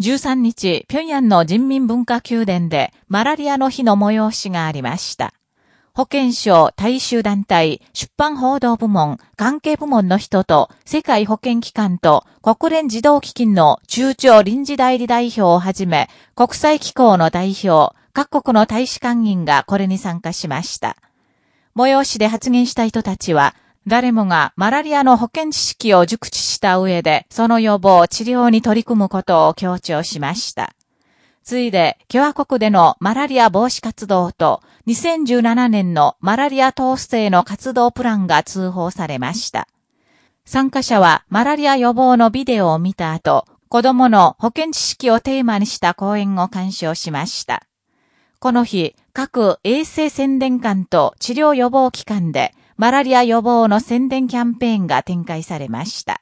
13日、平壌の人民文化宮殿でマラリアの日の催しがありました。保健省大衆団体出版報道部門関係部門の人と世界保健機関と国連児童基金の中朝臨時代理代表をはじめ国際機構の代表、各国の大使館員がこれに参加しました。催しで発言した人たちは誰もがマラリアの保健知識を熟知した上で、その予防、治療に取り組むことを強調しました。ついで、共和国でのマラリア防止活動と、2017年のマラリア統制の活動プランが通報されました。参加者はマラリア予防のビデオを見た後、子供の保健知識をテーマにした講演を鑑賞しました。この日、各衛生宣伝館と治療予防機関でマラリア予防の宣伝キャンペーンが展開されました。